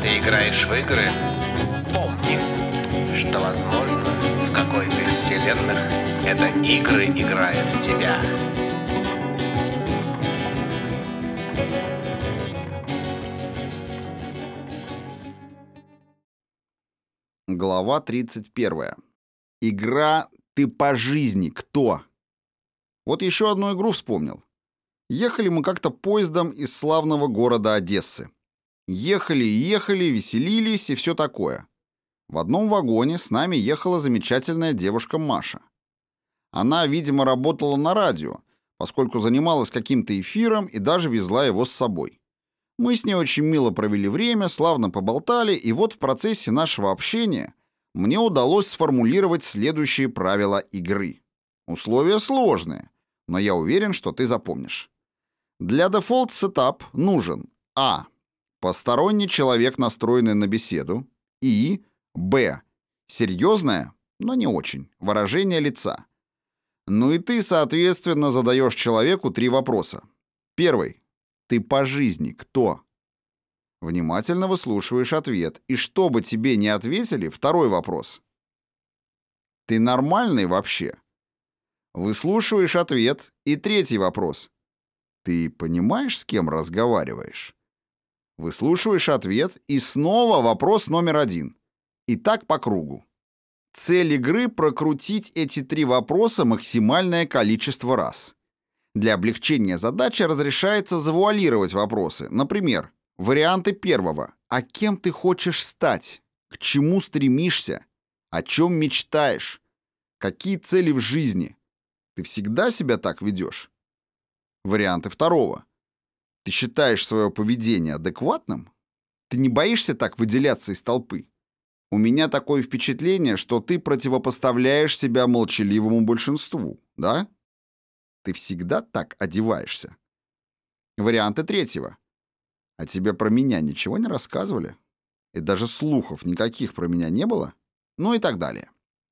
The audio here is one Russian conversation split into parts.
ты играешь в игры, помни, что, возможно, в какой-то из вселенных это игры играет в тебя. Глава 31. Игра «Ты по жизни кто?» Вот еще одну игру вспомнил. Ехали мы как-то поездом из славного города Одессы. Ехали и ехали, веселились и все такое. В одном вагоне с нами ехала замечательная девушка Маша. Она, видимо, работала на радио, поскольку занималась каким-то эфиром и даже везла его с собой. Мы с ней очень мило провели время, славно поболтали, и вот в процессе нашего общения мне удалось сформулировать следующие правила игры. Условия сложные, но я уверен, что ты запомнишь. Для Setup нужен А. Посторонний человек, настроенный на беседу. И. Б. Серьезное, но не очень, выражение лица. Ну и ты, соответственно, задаешь человеку три вопроса. Первый. Ты по жизни кто? Внимательно выслушиваешь ответ. И что бы тебе не ответили, второй вопрос. Ты нормальный вообще? Выслушиваешь ответ. И третий вопрос. Ты понимаешь, с кем разговариваешь? Выслушиваешь ответ. И снова вопрос номер один. И так по кругу. Цель игры — прокрутить эти три вопроса максимальное количество раз. Для облегчения задачи разрешается завуалировать вопросы. Например, варианты первого. А кем ты хочешь стать? К чему стремишься? О чем мечтаешь? Какие цели в жизни? Ты всегда себя так ведешь? Варианты второго. Ты считаешь свое поведение адекватным? Ты не боишься так выделяться из толпы? У меня такое впечатление, что ты противопоставляешь себя молчаливому большинству, да? Ты всегда так одеваешься. Варианты третьего. А тебе про меня ничего не рассказывали? И даже слухов никаких про меня не было? Ну и так далее.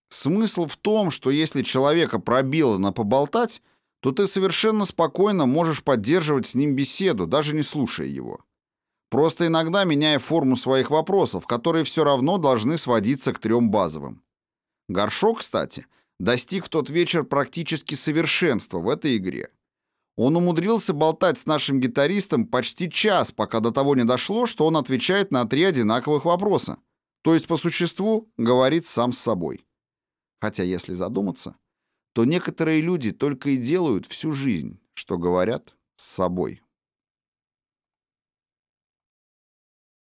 Смысл в том, что если человека пробило на поболтать, то ты совершенно спокойно можешь поддерживать с ним беседу, даже не слушая его. Просто иногда меняя форму своих вопросов, которые все равно должны сводиться к трем базовым. Горшок, кстати, достиг в тот вечер практически совершенства в этой игре. Он умудрился болтать с нашим гитаристом почти час, пока до того не дошло, что он отвечает на три одинаковых вопроса. То есть, по существу, говорит сам с собой. Хотя, если задуматься, то некоторые люди только и делают всю жизнь, что говорят с собой.